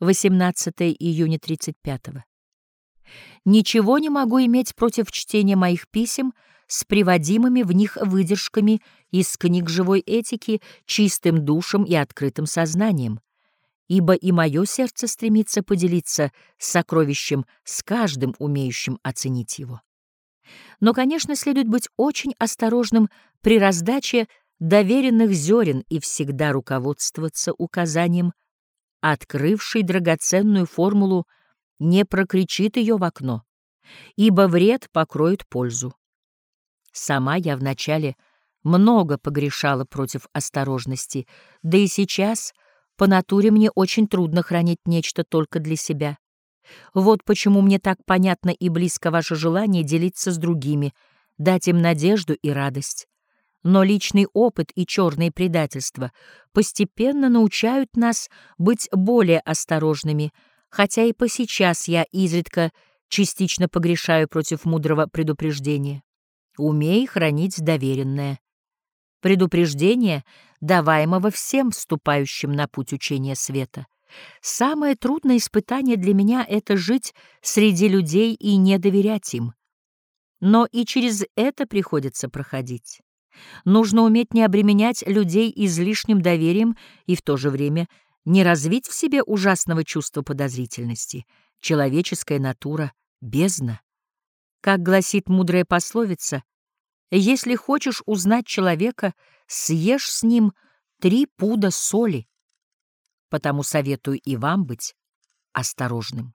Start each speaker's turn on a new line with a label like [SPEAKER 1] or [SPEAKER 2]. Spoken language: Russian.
[SPEAKER 1] 18 июня 35 -го. Ничего не могу иметь против чтения моих писем с приводимыми в них выдержками из книг живой этики, чистым душем и открытым сознанием, ибо и мое сердце стремится поделиться сокровищем с каждым умеющим оценить его. Но, конечно, следует быть очень осторожным при раздаче доверенных зерен и всегда руководствоваться указанием открывший драгоценную формулу, не прокричит ее в окно, ибо вред покроет пользу. Сама я вначале много погрешала против осторожности, да и сейчас по натуре мне очень трудно хранить нечто только для себя. Вот почему мне так понятно и близко ваше желание делиться с другими, дать им надежду и радость. Но личный опыт и черные предательства постепенно научают нас быть более осторожными, хотя и по сейчас я изредка частично погрешаю против мудрого предупреждения. Умей хранить доверенное. Предупреждение, даваемого всем вступающим на путь учения света. Самое трудное испытание для меня — это жить среди людей и не доверять им. Но и через это приходится проходить. Нужно уметь не обременять людей излишним доверием и в то же время не развить в себе ужасного чувства подозрительности. Человеческая натура — бездна. Как гласит мудрая пословица, «Если хочешь узнать человека, съешь с ним три пуда соли». Потому советую и вам быть осторожным.